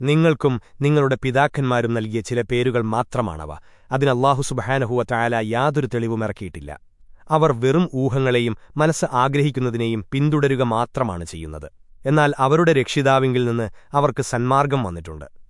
നിങ്ങൾക്കും നിങ്ങളുടെ പിതാക്കന്മാരും നൽകിയ ചില പേരുകൾ മാത്രമാണവ. അതിന് അള്ളാഹു സുബഹാനഹുവ തായാല യാതൊരു തെളിവുമിറക്കിയിട്ടില്ല അവർ വെറും ഊഹങ്ങളെയും മനസ്സ് ആഗ്രഹിക്കുന്നതിനെയും പിന്തുടരുക മാത്രമാണ് ചെയ്യുന്നത്. എന്നാൽ അവരുടെ രക്ഷിതാവിങ്കിൽ നിന്ന് അവർക്ക് സന്മാർഗം വന്നിട്ടുണ്ട്.